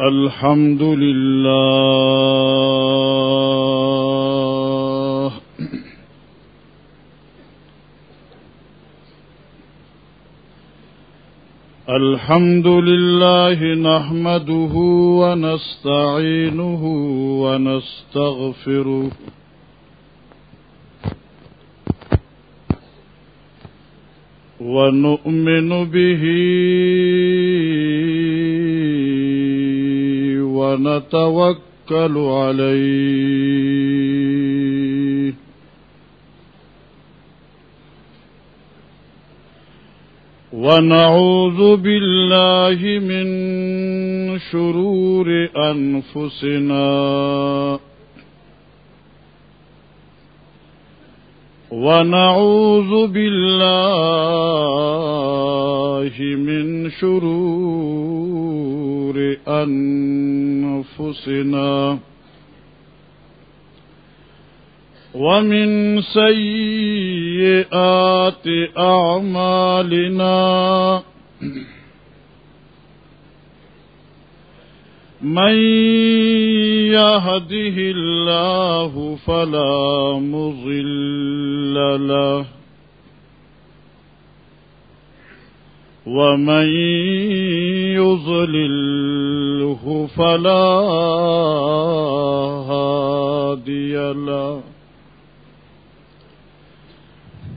الحمد لله الحمد لله نحمده ونستعينه ونستغفره ونؤمن به ونتوكل عليه. ونعوذ بالله من شرور أنفسنا. ونعوذ بالله من شرور أنفسنا ومن سيئات أعمالنا ومن سيئات أعمالنا من يهده الله فلا مضل له ومن يضلله فلا هادي له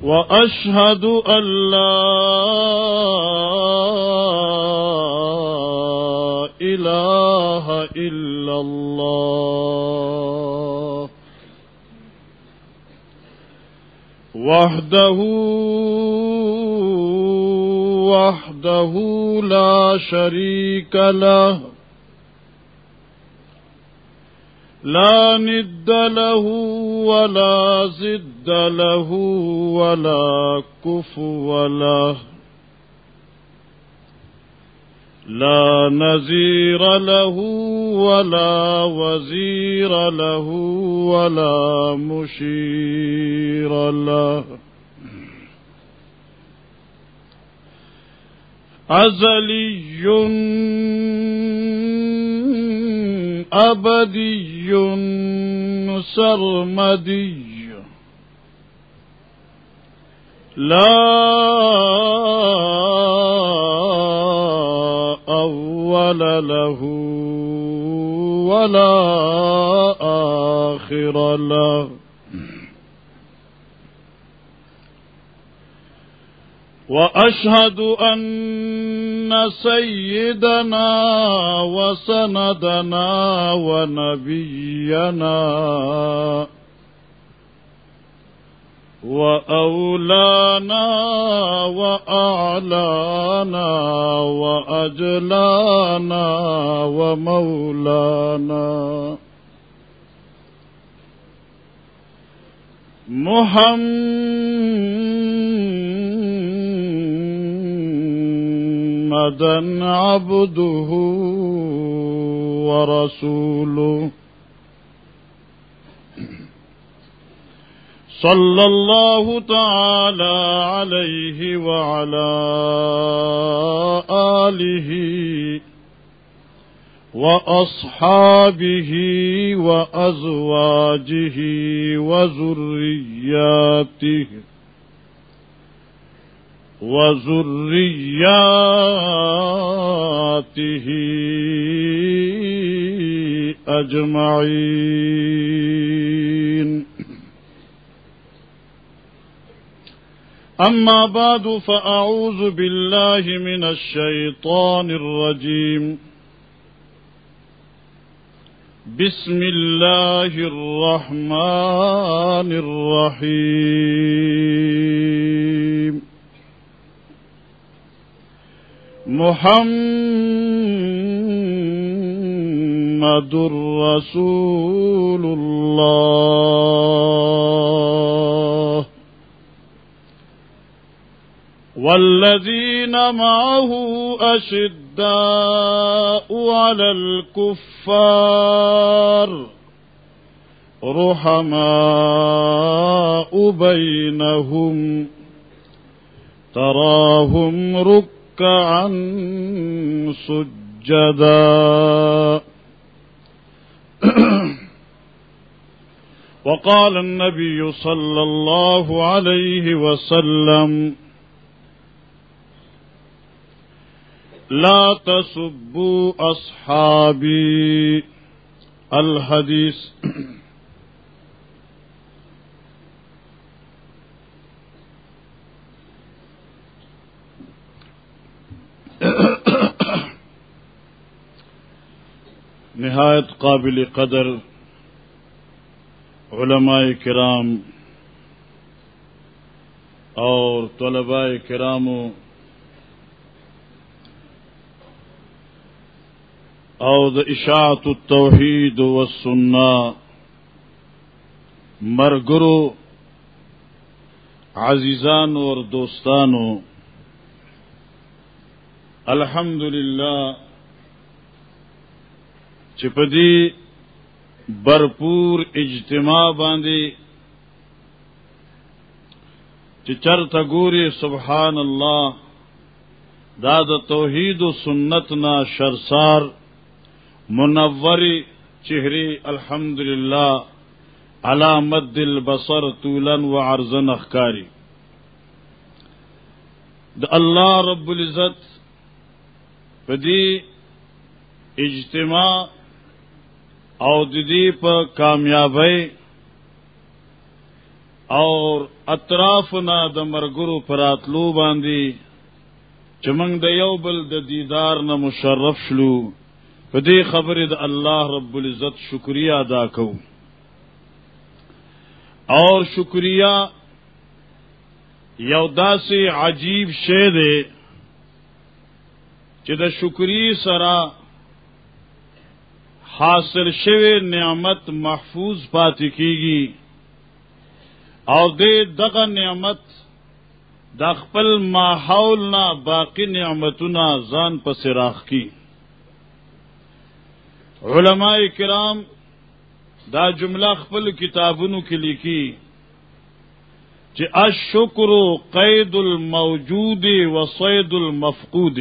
وأشهد أن لا إله الله وحده وحده لا شريك له لا ند له ولا زد له ولا كفو له لا نزير له ولا وزير له ولا مشير له. أزلي أبدي سرمدي. لا أول له ولا آخر له. وأشهد أن سيدنا وسندنا ونبينا وأولانا وأعلانا وأجلانا ومولانا محمدا عبده ورسوله صلى الله تعالى عليه وعلى آله وأصحابه وأزواجه وذرياته وذرياته أجمعين أما بعد فأعوذ بالله من الشيطان الرجيم. بسم الله الرحمن الرحيم. محمد رسول الله. والذين معه أشداء على الكفار رحماء بينهم تراهم ركعا سجدا وقال النبي صلى الله عليه وسلم وقال لا تسبوا أصحابي. الحديث نہایت قابل قدر علماء کرام اور طلباء کراموں او د اشاعت التوحید والسنہ مرگرو عزیزان اور دوستانو الحمد للہ چپدی بھرپور اجتماع باندھی چچر تگوری سبحان اللہ داد توحید و سنت نا شرسار منوری چہری الحمد للہ علامت دل بسر طولن و ارزن اخکاری۔ د اللہ رب العزت پدی اجتماع او ددی پر کامیابی اور اطراف نہ د مرگرو پراتلو باندھی چمنگ د یو بل د دیدار نہ مشرف شلو۔ پدی خبر د اللہ رب العزت شکریہ ادا کو اور شکریہ یودا سے عجیب شے دے چد شکری سرا حاصل شوے نعمت محفوظ پاتی کی گی اور دے دغ نعمت دخپل ماحول نہ باقی نعمتنا زان پسراخ کی. علماء کرام دا جملہ خپل کتابوں کی لکھی کہ اشکر قید الموجود و سید المفقود.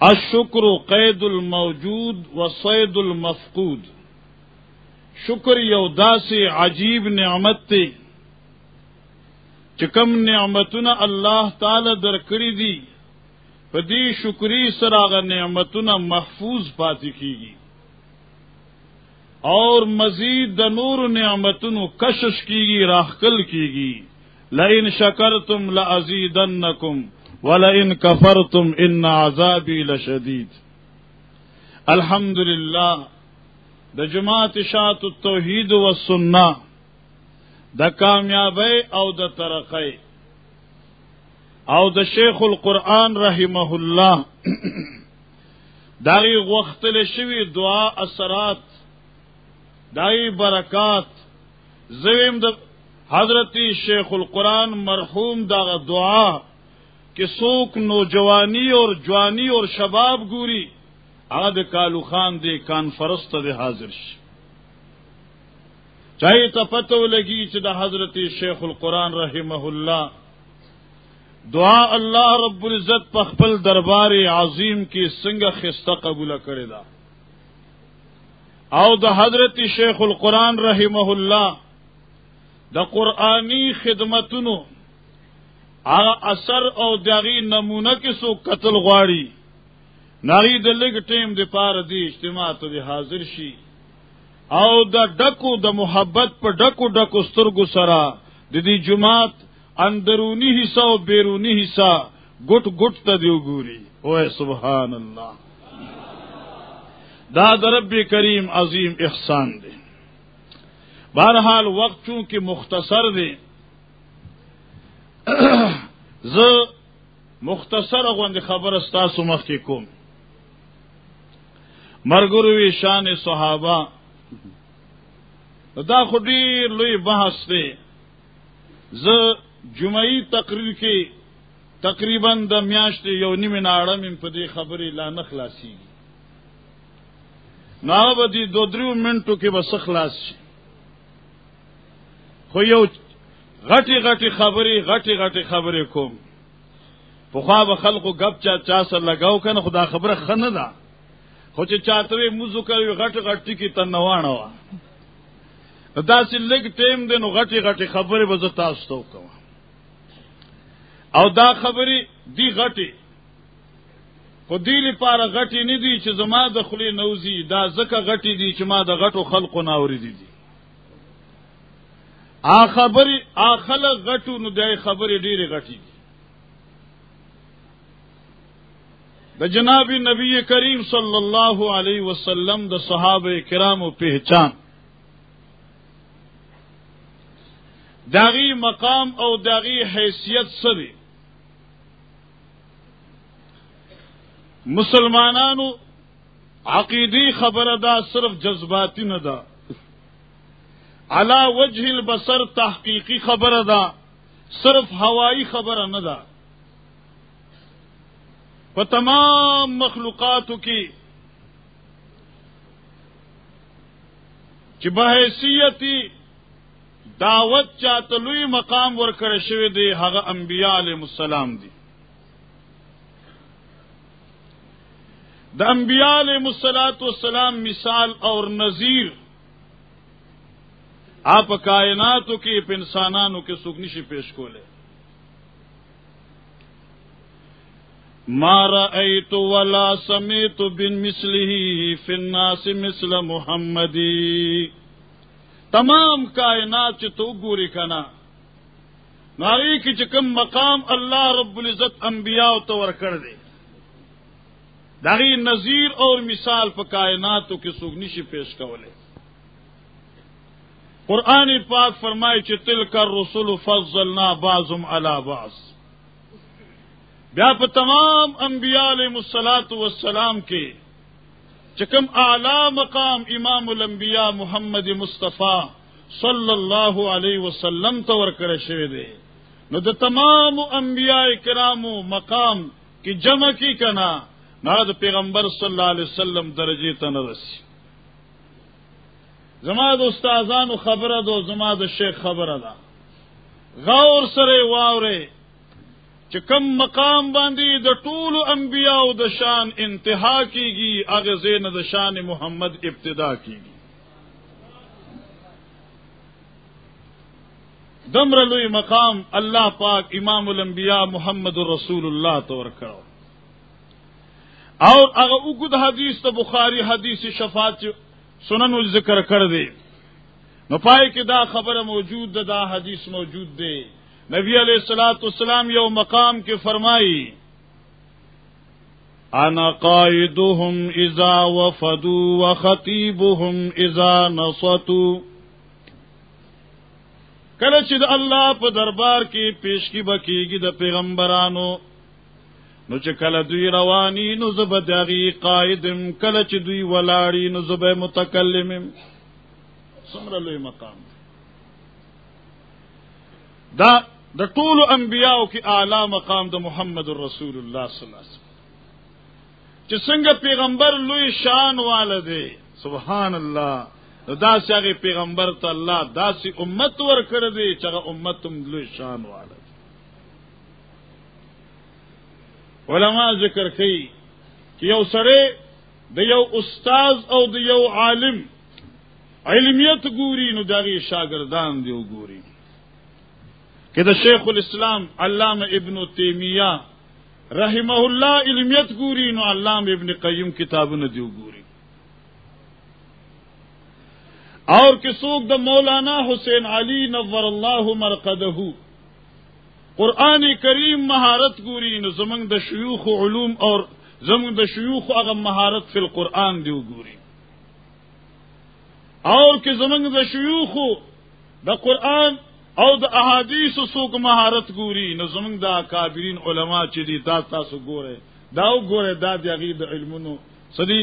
اشکر قید الموجود و سید المفقود. شکر یودا سے عجیب نعمت تے چکم نعمتنا اللہ تعالی درکڑی دی پدی شکری سراغ نعمتنا محفوظ پاتی کی گی اور مزید د نور نعمتن کشش کی گی راہکل کی گی لئن شکر تم لزید نکم و لئن کفر تم ان آزابی لشدید. الحمد للہ د جماعت شاط التوحید و سننا د کامیاب او د ترقی. او د شیخ القرآن رحمه الله. داغی وختل شوی دعا اثرات، داغی برکات. زویم د حضرت شیخ القرآن مرحوم داغ دعا کہ سوک نوجوانی اور جوانی اور شباب گوری آد کالو خان دے کانفرست دے حاضر ش چاہے تفتو لگی چدا حضرت شیخ القرآن رحمہ اللہ دعا اللہ رب العزت پخپل دربار عظیم کی سنگ خستہ قبول کرے دا. او دا حضرت شیخ القرآن رحمہ اللہ دا قرآنی خدمتنو آغا اثر او داغی نمونہ کسو قتل غواڑی ناغی دا لگ ٹیم دے پار دی اجتماع تو دی حاضر شی. او دا ڈکو دا محبت پر ڈکو ڈکو سترگو سرا. دی دی جماعت اندرونی حصہ اور بیرونی حصہ گٹ گٹ تدیو گوری۔ اوے سبحان اللہ داد رب کریم عظیم احسان دے۔ بہرحال وقت چونکہ مختصر دے، ز مختصر اغوند خبر استاسو مخ کی کوم۔ مرگروی شان صحابہ۔ دا خودی لوی بحث دے۔ ز جمعی تقریر کی تقریباً د میاشت یو نیم ناړه په دې خبرې لا نه خلاصي نو دو درو منټو کې بس خلاص شي. خو یو غټي غټي خبرې غټي غټي خبرې کوم. په خوا به خلکو غب چا چا سره لگاو کنه خدا خبره خنه ده. خو چې چاته موزو کوي غټ غټي کې تنوانه وا دا سی لگ ٹیم دے نو غٹی غٹی خبری بزتا استو کوا او دا خبری دی غٹی. خو دیلی پارا غٹی نی دی چې زما د خلی نوزی، دا زکه غٹی دی چې ما د غټو خلقو ناوری دی دی. آ خبری، آ خلق غټو نو دی خبری ډیره غټی دی. د جناب نبی کریم صلی الله علیه وسلم د صحابه کرامو پہچان. داغی مقام او داغی حیثیت سری مسلمانانو عقیدی خبر دا صرف جذباتی نہ دا. علا وجہ البصر تحقیقی خبر دا صرف ہوائی خبر نہ دا. وہ تمام مخلوقات کی بحیثیتی دعوت چاہتلوئی مقام ورکر شوی دی حق انبیاء علیہ السلام دی. دا انبیاء علیہ مسلاط والسلام مثال اور نذیر آپ کائناتو کی انسانانو کے سکنشی پیش کو لے مارا اے تو ولا سمی تو بن مسلی فنا سے مسل محمدی تمام کائنات تو گوری کنا۔ ناری کی چکم مقام اللہ رب العزت انبیاء تو کر دے داغی نذیر اور مثال پر کائنات کی سگنیشی پیش کولے. قرآن پاک فرمائے چتل کر رسول فضل نہ بازم باز بیا پر تمام انبیاء علیہ مسلاط وسلام کے چکم اعلی مقام امام الانبیاء محمد مصطفیٰ صلی اللہ علیہ وسلم تور کر شے دے. نو د تمام انبیاء کرام مقام کی جمع کی کنا نہ پیغمبر صلی اللہ علیہ وسلم درجے تنرسی زماد استاذان خبر دو زماد شیخ خبر ادا غور سرے واورے چکم مقام باندھی د ٹول امبیا د شان انتہا کی گی اگ زین د شان محمد ابتدا کی گی دمر لوئی مقام اللہ پاک امام الانبیاء محمد الرسول اللہ تو کرو اور اگر اگد حدیث تو بخاری حدیث شفاعت سنن الذکر کر دے نو پائے کہ دا خبر موجود دا حدیث موجود دے۔ نبی علیہ السلاۃ السلام یو مقام کے فرمائی، انا قائدهم اذا وفدوا وخطيبهم اذا نصتوا کله چې د الله په دربار کې پیش کی بکیږي د پیغمبرانو نو چې کله دوی رواني، نو زب دغی قائدم کله چې دوی ولاړی نو زب متکلم سمره لوی مقام دا د ټولو انبیاو کې اعلی مقام د محمد رسول الله صلی الله علیه وسلم. چې څنګه پیغمبر لوی شان والده سبحان الله دا څنګه پیغمبر ته الله، داسې امت ور کړ دی چې امت هم لوی شان والده علما ذکر کوي چې یو سره د یو استاد او د یو عالم علمیت ګوري نو دغه شاګردان دی وګوري کہ دا شیخ الاسلام علامہ ابن تیمیہ رحمہ اللہ علمیت گوری نو علام ابن قیم کتاب ندیو گوری اور کسوک دا مولانا حسین علی نور اللہ مرقدہ قرآن کریم مہارت گوری، نو زمنگ دا شیوخ علوم اور زمنگ دا شیوخ اغم مہارت فی القرآن دیو گوری۔ اور کہ زمنگ دا شیوخ دا قرآن او د احادیث سوک مهارت ګوري نو زمونږ د کابرین علما چې دي دا تاسو ګوره دا وګوره دا د هغه د علمونو سدي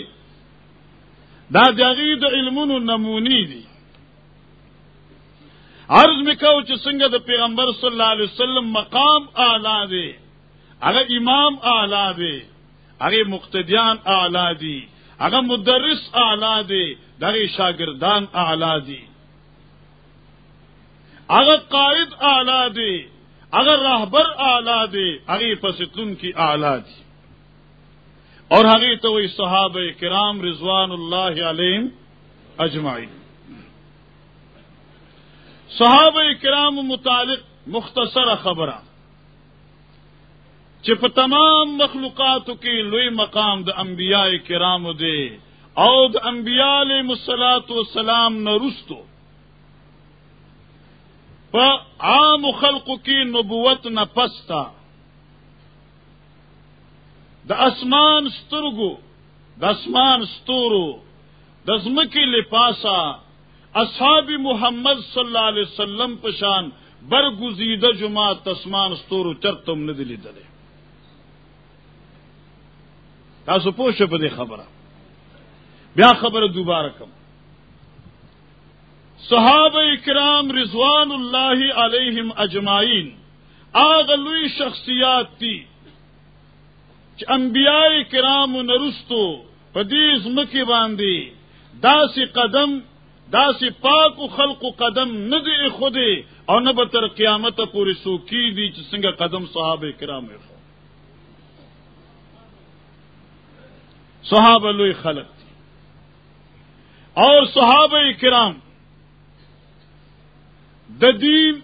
دا د د علمونو نمونی دي عرض میکاو چې څنګه د پیغمبر صلی الله علیه وسلم مقام اعلی دی هغه امام اعلی دی هغه مقتدیان اعلی دي هغه مدرس اعلی دی دغه شاګردان اعلی دي اگر قائد اعلی دے اگر راہبر اعلی دے اگر پستن کی اعلی دی اور حقی تو وہی صحابہ کرام رضوان اللہ علیہ اجمائی صحابہ کرام متعلق مختصر خبرہ۔ چپ تمام مخلوقات کی لوئی مقام د انبیاء کرام دے او د انبیاء علیہ مسلاط و سلام نہ رستو۔ عام خلق کی نبوت نہ پستا۔ د اسمان سترگو د اسمان ستورو دزمکی لپاسا اصحاب محمد صلی اللہ علیہ وسلم پشان برگزیدہ جمع تسمان استور چر تم نے دلی دلے تاسو پوش پہ خبر بیا خبر دوبارہ کم۔ صحابہ کرام رضوان اللہ علیہم اجمائین آگ شخصیات تھی انبیاء کرام نرستو پدیز مکی باندھی داسی قدم داسی پاک و خلق و قدم نہ دے خودے اور نہ بتر قیامت پوری سو کی دی سنگا قدم صحاب کرام صحاب لوئی خلق تھی. اور صحاب کرام د دین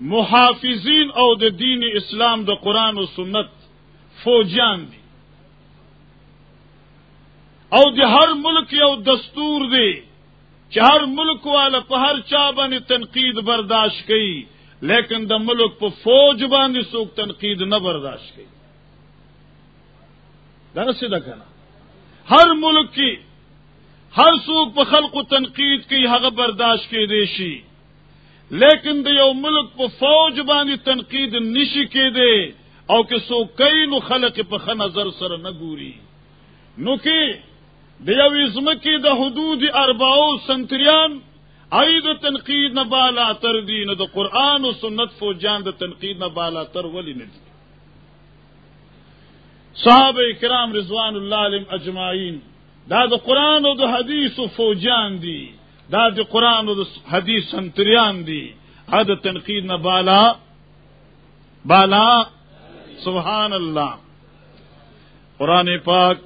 محافظین او د دین اسلام د قرآن و سنت فوجان دی. او د ہر ملک یو دستور دی. چار ملک والا په هر چا باندې تنقید برداشت کړي لیکن د ملک په فوج باندې څوک تنقید نه برداشت کړي دا څه ده کنه هر ملک کې هر څوک په خلقو تنقید کوي هغه برداشت کوي دی شي لیکن د یو ملک په فوج باندې تنقید نشي کېده او که څوک کوي نو خلق په ښه نظر سره نو کې د یو ازمکی حدود ارباو سنتریان آئی د تنقید نہ بالا تر دی نہ د قرآن و سنت فوجان د تنقید نہ بالا تر ولی نہ دی. صحابہ کرام رضوان اللہ علم اجمعین، دا قرآن و د حدیث و فوجان دی، دا قرآن و د حدیث سنتریان دی. ا د تنقید نہ بالا بالا، سبحان اللہ قرآن پاک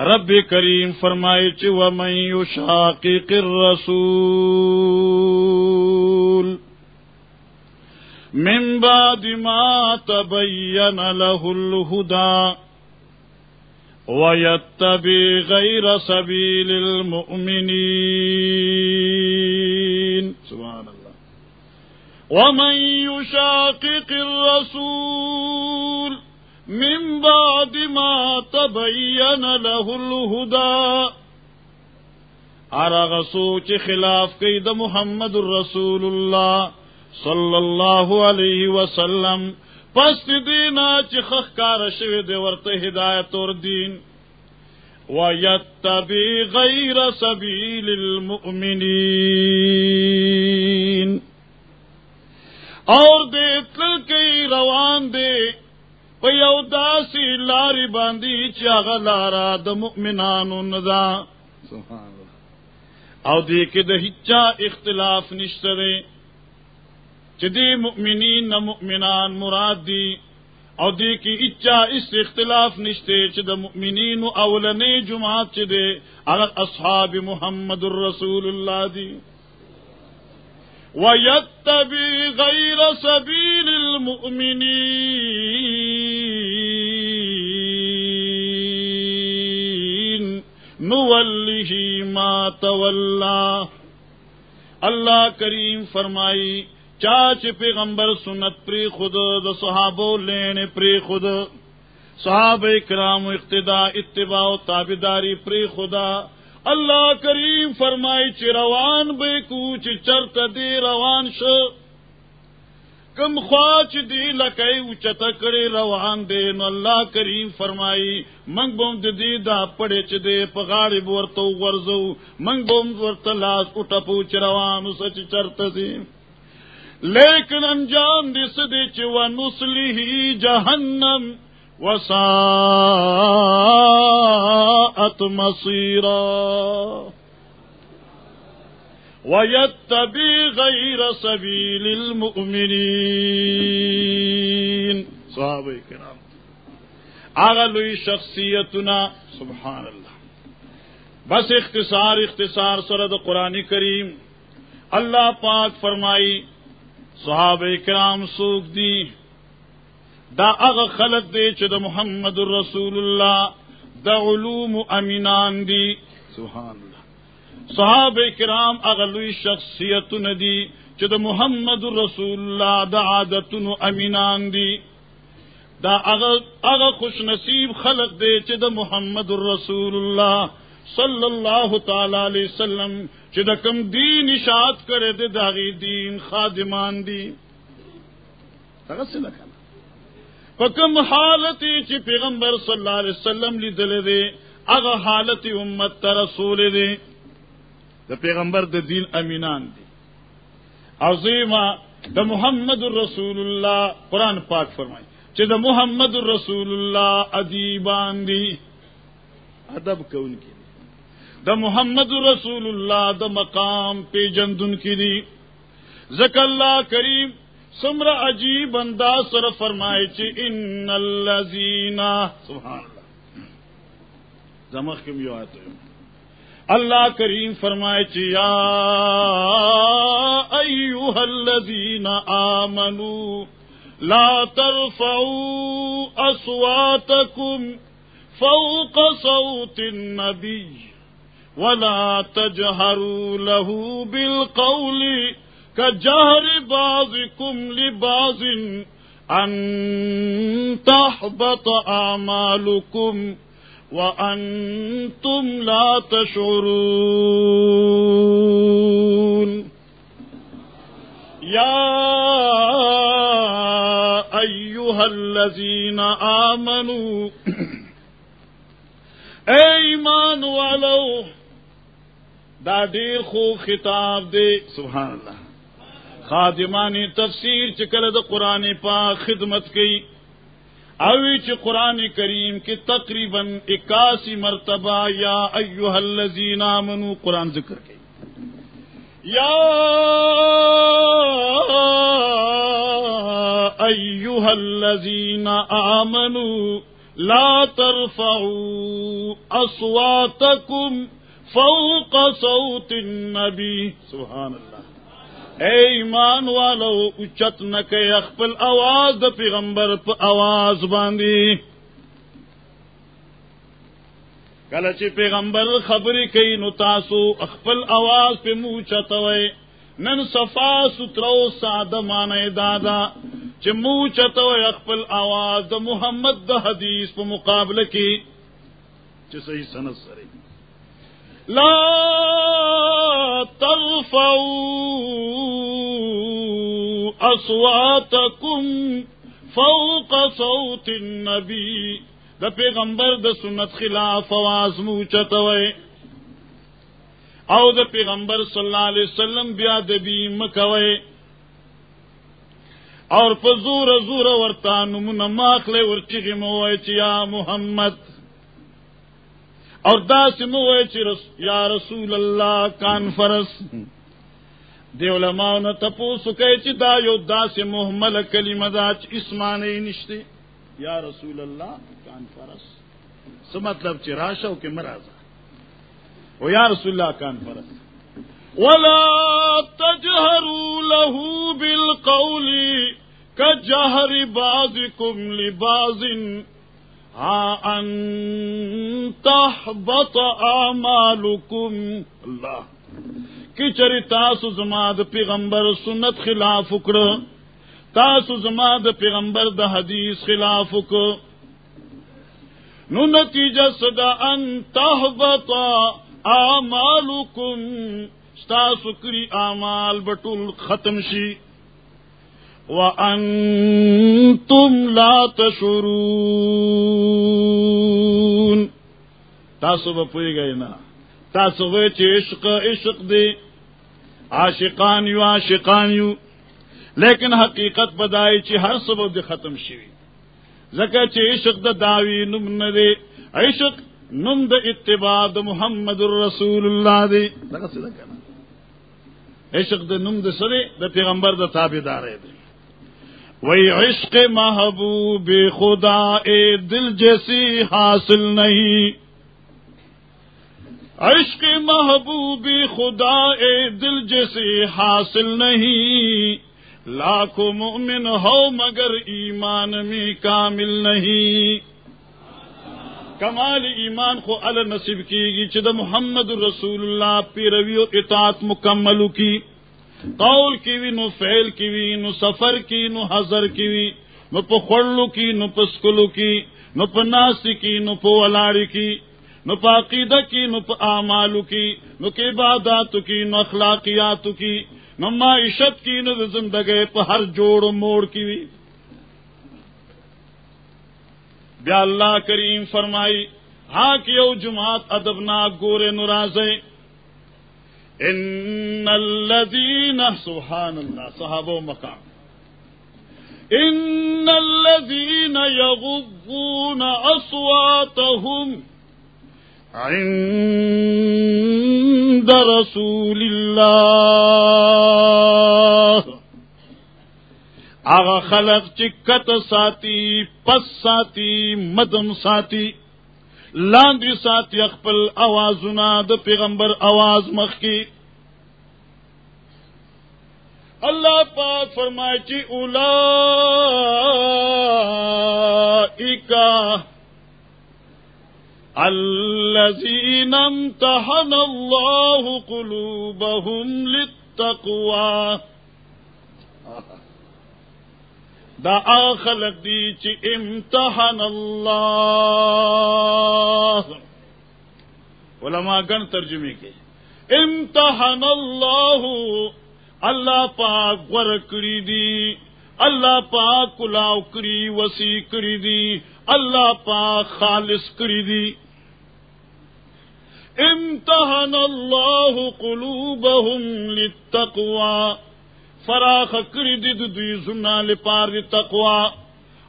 رب کریم فرمائے چ و میں شاقق الرسول من بعد ما تبين له الهدى ويتبع غير سبيل المؤمنين سبحان الله ومن يشاقق الرسول من بعد ما تبين له الهدى. ارغ سوچ خلاف کئی د محمد الرسول اللہ صلی اللہ علیہ وسلم. پس دینا چخ کار شوی دے ورت ہدایت اور دین. ويتبع غير سبيل المؤمنين اور دے تل کئی روان دے یو داسی لاری باندھی چاغ لارا د مؤمنانو او دی کې د اختلاف نشته دی چې دی مؤمنین نه مؤمنان مراد دی۔ او دی کې اچا اس اختلاف نشته چې د مؤمنین اولنې جماعت چې هغه اصحاب محمد رسول الله دی۔ ويتبع غير سبيل المؤمنين. نوله ما تولى اللہ کریم فرمائی، چاچ پیغمبر سنت پری خود د صحابو لین پری خود، صحابہ کرام اقتدا اتباع و تابداری پری خدا اللہ کریم فرمائی چی روان بے کوچ چرت دی روان شو کم خواچ دی لکئی اچت کڑی روان دے۔ نو اللہ کریم فرمائی، منگ بوم دی دا پڑے چ دے پگاڑی بورتو ورزو۔ منگ بوم ورت لاس اٹھا پوچ روان سچ چرت دی۔ لیکن انجام دس دی چ و نسلی جہنم۔ وساءت مصيرا. ويتبع غير سبيل المؤمنين. صحابه کرام. اغلوی شخصیتنا سبحان اللہ بس اختصار اختصار سرد قرآن کریم. اللہ پاک فرمائی، صحابہ کرام سوک دی دا اغ خلق دے چ د محمد رسول اللہ دا علوم امینان دی. سبحان اللہ صحابہ کرام اغلوی شخصیت ندی چ د محمد رسول اللہ دا عادت امینان دی دا اغ خوش نصیب خلق دے چ د محمد رسول اللہ صلی اللہ تعالی علیہ وسلم چ د کم دین اشاعت کرے دے داغی دین خادمان دی تغسل لکھنا پکم حالت چی پیغمبر صلی اللہ علیہ وسلم لی دے، اغا حالت امت تا رسول دے۔ دا پیغمبر دا دین امینان دی عظیمہ، دا محمد الرسول اللہ، قرآن پاک فرمائی۔ چی دا محمد الرسول اللہ ادیبان دی ادب کون کی دی دا محمد الرسول اللہ دا مقام پی جندن کی دی زک اللہ کریم سمر عجیب انداز سر فرمائے چی ان الذین سبحان اللہ۔ زمخ کم یو آتے ہیں۔ اللہ کریم فرمائے چی یا ایوہ الذین آمنوا لا ترفعوا اصواتکم فوق صوت النبی ولا تجهروا له بالقول كجهر بعضكم لبعض أن تحبط أعمالكم وأنتم لا تشعرون. يا أيها الذين آمنوا ایمان والو، دا دیر خو خطاب دے. سبحان اللہ. خادمانی تفسیر چکل د قرآن پاک خدمت کی اوی چ قرآن کریم کی تقریباً اکاسی مرتبہ یا ایوہ الذین آمنو قرآن ذکر کی یا ایوہ الذین آمنو لا ترفعوا اصواتکم فوق صوت النبی. سبحان اللہ. اے ایمان والو اچت نہ اخپل آواز د پیغمبر پہ آواز باندھی کلچ پیغمبر خبری کئی نو تاسو آواز پہ منہ چتوے نن صفا سترو ساد مانے دادا چ منہ چتوے آواز د محمد د حدیث پہ مقابلہ کی۔ چ صحیح سنت سرے۔ لا ترفعوا اصواتكم فوق صوت النبي. دا پیغمبر د سنت خلاف آواز موچتوئے او دا پیغمبر صلی الله علیہ وسلم بیا دبی مکوئے اور پزور زور ورتا نمون ماخلے ورچی موئے چیا محمد. اور دا سمو رس یا رسول اللہ کانفرس دی علماء نہ تپو سکے چی دا یو دا سے محمل کلی مزاج اسمانے نشتے. یا رسول اللہ کانفرس سو مطلب چی راشو کے مرازا. او یا رسول اللہ کانفرس ولا تجهروا له بالقول كجهر بعضكم لبعض ان تحبط اعمالكم اللہ کی چری تاسو زما د پیغمبر سنت خلاف وکړه؟ تاسو زما د پیغمبر د حدیث خلاف وکړه؟ نو نتیجه صدا ان تحبط اعمالكم تاسو کړی اعمال بټول ختم شي. وانتم لا تشعرون۔ تاسو به پوي گئے نا تاسو به چې عشق عشق دی. عاشقان یو عاشقان یو. لیکن حقیقت بدای چې هر سبب دی ختم شي زکه چې عشق د داوی نوم نه دی. عشق نوم د اتباع د محمد رسول الله دی. دغه څه ده کنه عشق د نوم د سره د پیغمبر د تابعدار دی. وہی عشق محبوب خدا اے دل جیسی حاصل نہیں۔ عشق محبوبی خدا اے دل جیسے حاصل نہیں۔ لاکھوں مومن ہو مگر ایمان میں کامل نہیں۔ کمال ایمان کو ال نصیب کی گی چد محمد رسول اللہ پی روی و اطاعت مکمل کی۔ قول کی وی نو فعل کی وی نو سفر کی نو حضر کی وی نو پخڑلو کی نو پسکلو کی نو پناسی کی نو پولاڑی کی نو پاقیدہ کی نو اعمالو کی نو کے عبادات کی نو اخلاقیات کی نو معیشت کی نو زندگی پہ ہر جوڑ موڑ کی وی بیا اللہ کریم فرمائی ہاں کیو جماعت ادب نا گورے نراز ان الذین سبحان اللہ صحاب و مقام. ان الذین یغضون اصواتهم عند رسول اللہ آغا خلق چکت ساتھی پس ساتھی مدم ساتھی لاندی ساتھی اخپل آواز د پیغمبر آواز مخ کی۔ اللہ پاک فرمائے چی اولا الذين امتحن الله قلوبهم للتقوى دا خلق دی چی امتحن اللہ. علماء گن ترجمے کے. امتحن اللہ. اللہ پاک ورکری دی. اللہ پاک کلاو کری، وسیع کری دی. اللہ پاک خالص کری دی. امتحن اللہ قلوبهم للتقوى فراخ کری دی دوی زنا لپار دی تقوا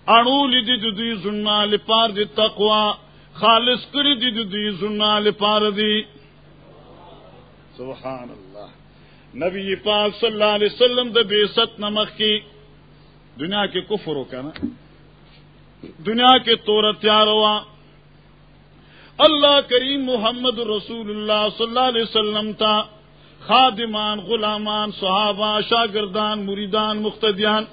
اڑولی دی دوی زنا لپار دی تقوا خالص کری دی دوی زنا لپار دی۔ سبحان اللہ نبی پاک صلی اللہ علیہ وسلم د بے ست نمک کی۔ دنیا کے کفر کا نا؟ دنیا کے طور تیار ہوا۔ اللہ کریم محمد رسول اللہ صلی اللہ علیہ وسلم تھا خادمان، غلامان، صحابہ، شاگردان، مریدان مختدیان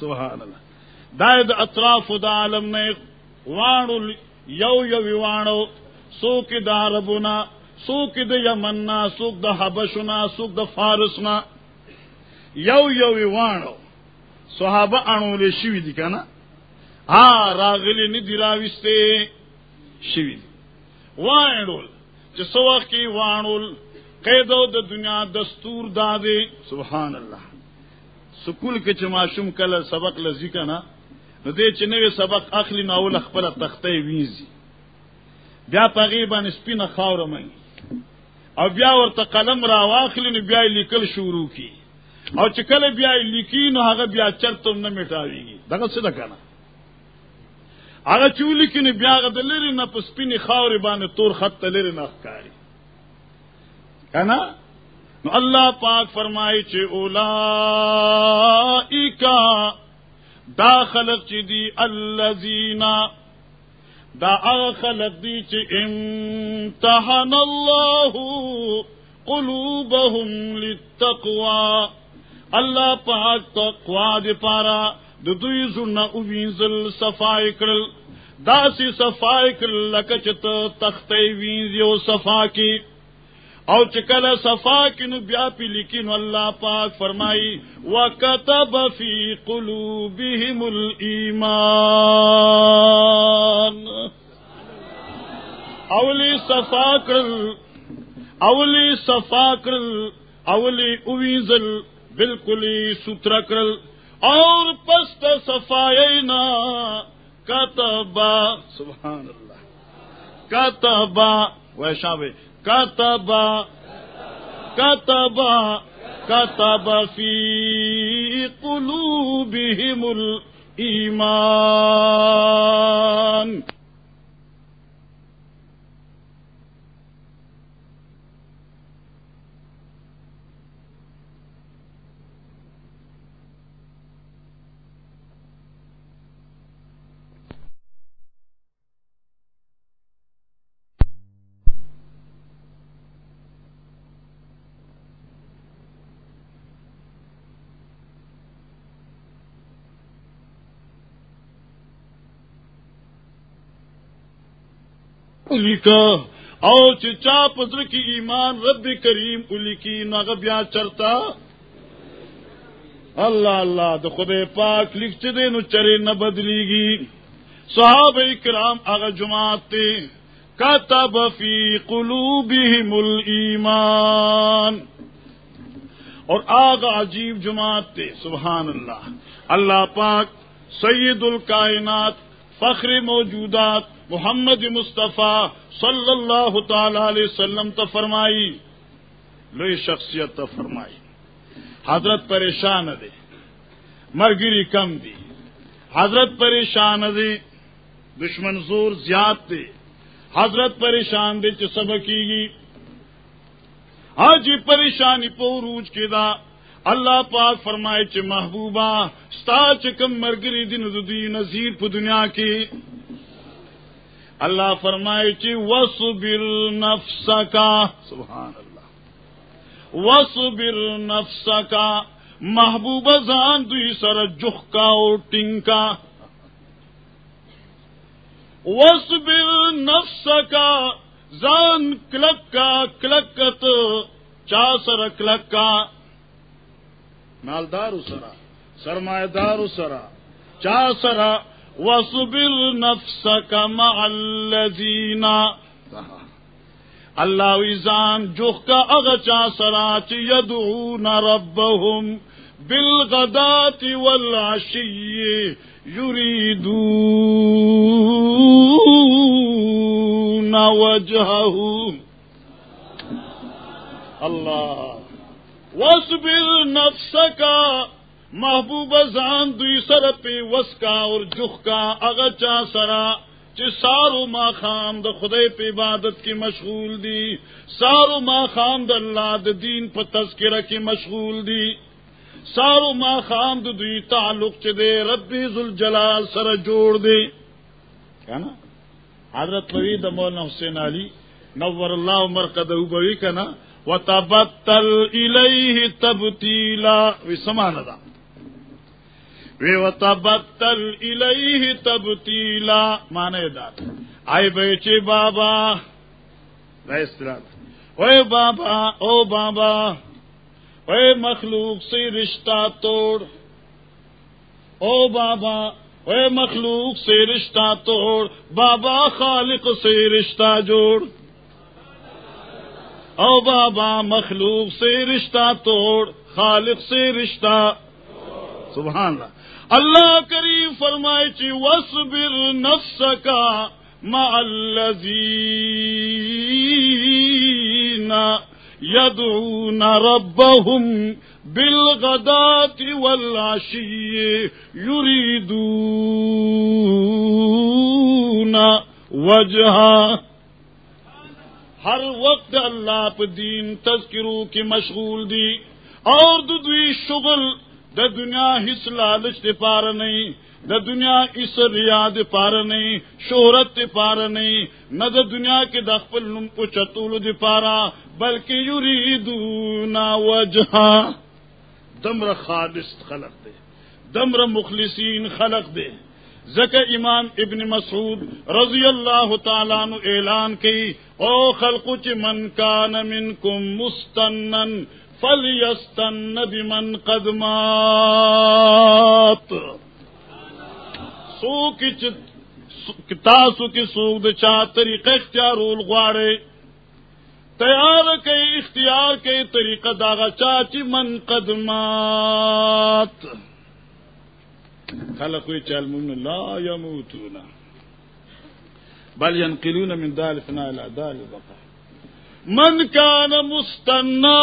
سبحان اللہ. دائد اطراف دا عالم نے وانو یو یو وانو سوک دا عربنا سوک دا یمننا، سوک دا حبشنا سوک دا فارسنا یو یو وانو صحابہ انو لے شوی دی کنا؟ ہاں راغلی ندی راوستے، شوی دی. وانو سو کی وانول قیدو د دنیا دستور دادے. سبحان اللہ سکول کے چماشم کل سبق لذی کا نا. دے چنوے سبق اخلی ناول اخبر تختے ویزی بیا تغیبان سپین خاور منگی او بیا ورته قلم را واخلی نو بیا لیکل شروع کی. او چې کله بیا لیکي نو هغه بیا چرته نه میټاویږي دغه څه ده کنه هغه چولی کې نه بیا غد لري نه په سپینې خاورې باندې تور خط لري نه ښکاری کنا نو الله پاک فرمایي چې اولائکا دا خلق چې دی الذین دا هغه خلق دی چې امتحن الله قلوبهم للتقوى الله پاک تقوا دې پارا د دوی زړه او وینځل صفای کړل. داسې صفای کړل لکه چې ته تختې وینځي او صفا کی او چې کله صفا کی نو بیا پی لیکن الله پاک فرمایي وکتب فی قلوبهم الایمان اولی صفا کړل، اولی صفا کړل، اولی اویزل بالکل ستر کړل. اور پست صفائی نا کتبا سبحان اللہ۔ کتبا ویشا بھائی کتبا کتبا کتب فی قلوبہم الایمان۔ الی کا او چا پدر کی ایمان رب کریم الی کی نغبیا چرتا اللہ اللہ تو خود پاک لکھ دے نو چرے نہ بدلی گی صحابہ کرام اگر جماعت تے کتب فی قلوبہم الایمان اور آگ عجیب جماعت تے سبحان اللہ اللہ پاک سید الکائنات فخر موجودات محمد مصطفیٰ صلی اللہ تعالی علیہ وسلم تو فرمائی لوئی شخصیت تو فرمائی۔ حضرت پریشان دے، مرگری کم دی حضرت پریشان دے، دشمن زور زیاد دے۔ حضرت پریشان دے کی گی۔ آج پریشانی پوروج کے دا۔ اللہ پاک فرمائے چ محبوبہ، ستا چکم مرگری دن دی نذیر پو دنیا کی۔ اللہ فرمائے چی وصبر نفس کا سبحان اللہ وصبر نفس کا محبوب زان دوی سر جخ کا اور ٹنکا۔ وصبر نفس کا زان کلک کا کلکت چا سر کلک کا مالدار سرا سرمایہ دار سرا چا سرا وصبر نفسك مع الذين اللہ ویزان جوخ کا اغچا سراچ يدعون ربهم بالغدات والعشي يريدون وجهه الله واصبر نفسك محبوب زان دوی سر پی وس کا اور جخ کا اگچا سرا چ سارو ما خام د خدای پہ عبادت کی مشغول دی۔ سارو ما خام د اللہ د دین پہ تذکرہ کی مشغول دی۔ سارو ما خام د دوی تعلق چ دے ربی ذل سر جوڑ دے۔ نا؟ حضرت پوی د مولانا حسین علی، نور اللہ مرقدہ بوی کنا، وتبتل الیہ تبتیلا۔ وی سمان دا۔ وی وتبتل الیہ تبتیلا مانے دات آئی بیچے بابا؟ اوے بابا، او بابا اے مخلوق سے رشتہ توڑ. او بابا اے مخلوق سے رشتہ توڑ. بابا خالق سے رشتہ جوڑ. او بابا، مخلوق سے رشتہ توڑ. خالق سے رشتہ سبحان اللہ. اللہ کریم فرمائے چی وصبر نفس کا الذین یدعون ربهم بالغدات والعشی یریدون وجہ ہر وقت اللہ پہ دین تذکرو کی مشغول دی اور دوی شغل دا دنیا ہس لالچ تے پار نہیں دا دنیا اس ریاد پار نہیں، شہرت تے پار نہیں، نہ دا دنیا کے دخل نم کو چتول دی پارا، بلکہ یریدون وجہا۔ دمر خالص خلق دے، دمر مخلصین خلق دے۔ زک امام ابن مسعود رضی اللہ تعالیٰ نو اعلان کی، او خلق چ من کان منکم مستنن فلیستن بمن قدمات سو کی تاسو کی سوک د چا طریقہ اختیارول غواړي تیار کئی اختیار کئی طریقہ داغا چاچی من قدمات خلق وی چال من لا يموتون بل ينقلون من دال فنا الى دال بقى من كان مستنا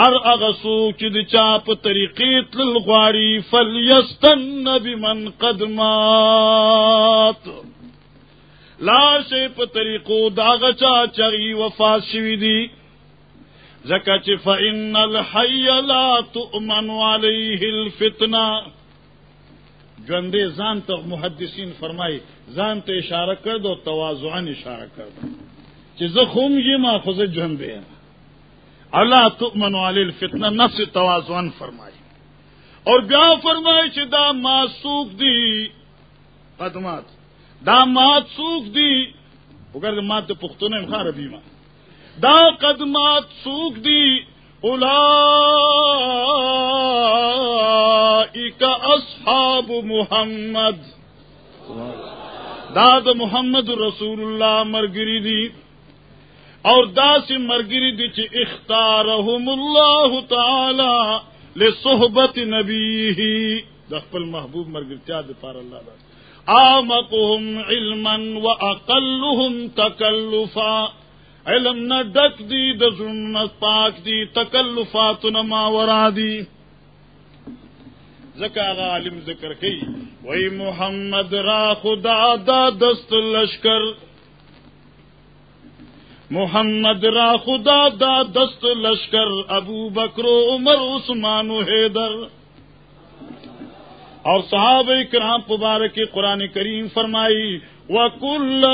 ار اغسو چې د چاپ طریقې تل غواړي فلیستن بمن قدمات لا شی په طریقو داغه چا چغي وفات شوی دی. زکه چې فإن الحي لا تؤمن عليه الفتنه ژوندې ځان ته محدثین فرمای ځان ته اشاره کړ دو تواضعن اشاره کړ چې زه خوم یې ما خو زه ژوندې اللہ تؤمن علی الفتنہ، نفس توازن فرمائی۔ اور بیا فرمائی چھ دا ما سوک دی۔ قدمات دا ما سوک دی۔ وګر مات پختونه مخاره بیما دا قدمات سوق دی۔ اولائک اصحاب محمد۔ دا د محمد رسول الله مرګری دی۔ اور دا سی مرګری دی چې اختارهم الله تعالی لصحبت نبیه د خپل محبوب مرګرتیا د پار الله دا۔ اعمقهم علما واقلهم تکلفا۔ علم نہ ڈک دی دزن پاک دی تکلفات ما ورا دی۔ زکا عالم ذکر کی وہی محمد را خدا دا دست لشکر۔ محمد را خدا دا دست لشکر، ابو بکر و عمر، عثمان و حیدر۔ اور صحابہ کرام مبارک قرآن کریم فرمائی وکل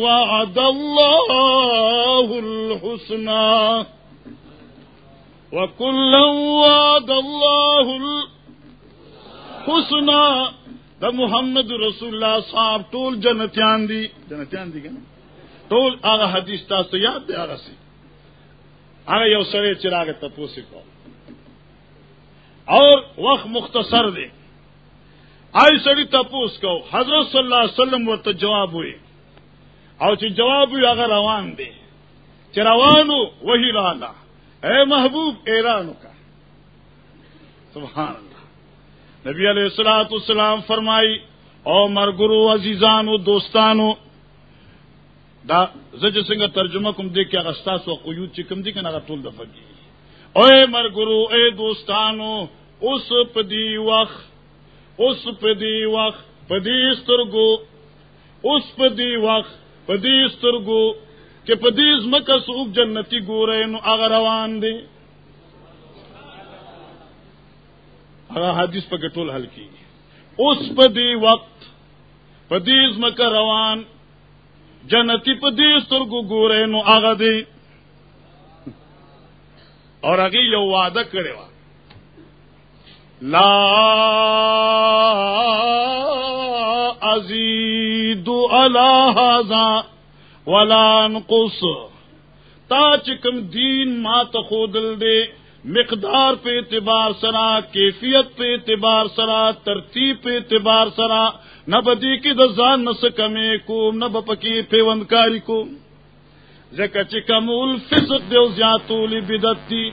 وعد اللہ الحسنى وکل وعد اللہ الحسنى دا محمد رسول اللہ صاحب ټول جنتیان دی۔ جنتیان دی کنه ټول هغه حدیث تاسو یاد دی هغه سي هغه یو سره چراغ ته پوسی کو اور وقت مختصر دی آئی سڑی تپوس کو حضرت صلی اللہ علیہ وسلم ورته جواب ہوئی. او چې جواب ہوئی اگر روان دی چې روانو وہی رالا اے محبوب ایرانو کا. سبحان اللہ. نبی علیہ السلاۃ السلام فرمائی، او مرگرو عزیزانو، دوستانو دا زج څنګه ترجمه کوم دی کې هغه تاسو قیود چې کوم دي کنه هغه ټول دفعه دي او اے مرګرو اے دوستانو، اوس په دی وخت، اوس په دی وخت، په دې سترګو، اوس په دی وخت، په دې سترګو چې په دې سوق جنتی ګورې نو هغه روان دي. هغه حدیث په ټول حل کیږي. اوس په دی وخت، په دې روان جنتی په دې سترګو ګورې نو هغه دي اور هغه یو وعده کړی و لا ازید علی هذا ولا انقص. تا چکم دین ما تخودل دے. مقدار پہ اعتبار سرا، کیفیت پہ اعتبار سرا، ترتیب پہ اعتبار سرا۔ نہ بدی کی دزان نہ سکمے کو، نہ بپکی پیوندکاری کو۔ زکا چکمول فسق دیو زیاتولی بدت دی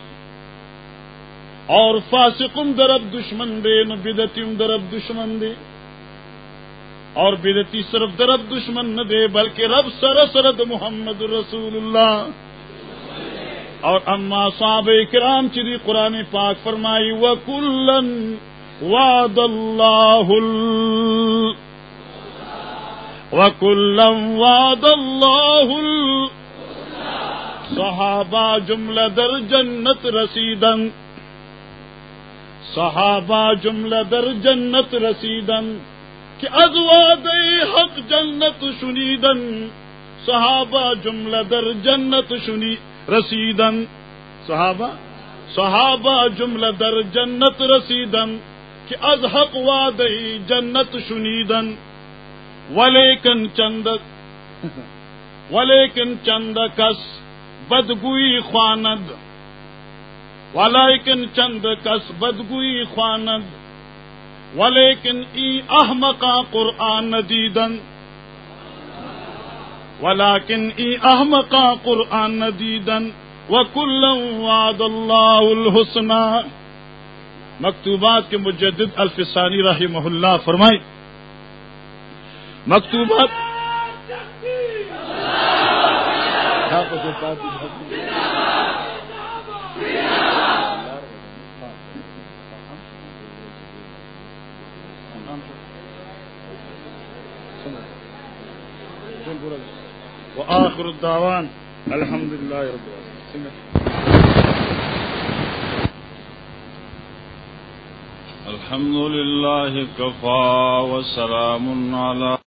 اور فاسقم درب دشمن دے، نو بدتیم درب دشمن دے۔ اور بدتی صرف درب دشمن نہ دے، بلکہ رب سر سرد محمد رسول اللہ۔ اور اما صحاب کرام چری قرآن پاک فرمائی و کلن واد اللہ و کلن واد اللہ صحابہ جملہ در جنت رسیدن، صحابہ جملہ در جنت رسیدن، کہ ازواد حق جنت شنیدن۔ صحابہ جملہ در جنت شنی رسیدن۔ صحابہ؟ صحابہ جملہ در جنت رسیدن کہ از حق واد جنت شنیدن۔ ولیکن چند ولیکن چند کس بدگوئی خواند ولیکن چند کس بدگوئی خواند ولیکن ای احمقا قرآن ندیدن ولیکن ای احمقا قرآن ندیدن وکل وعد اللہ الحسنى. مکتوبات کے مجدد الفسانی رحمہ اللہ فرمائی مکتوبات وآخر الدعوان الحمد لله رب العالمين الحمد لله كفى وسلام على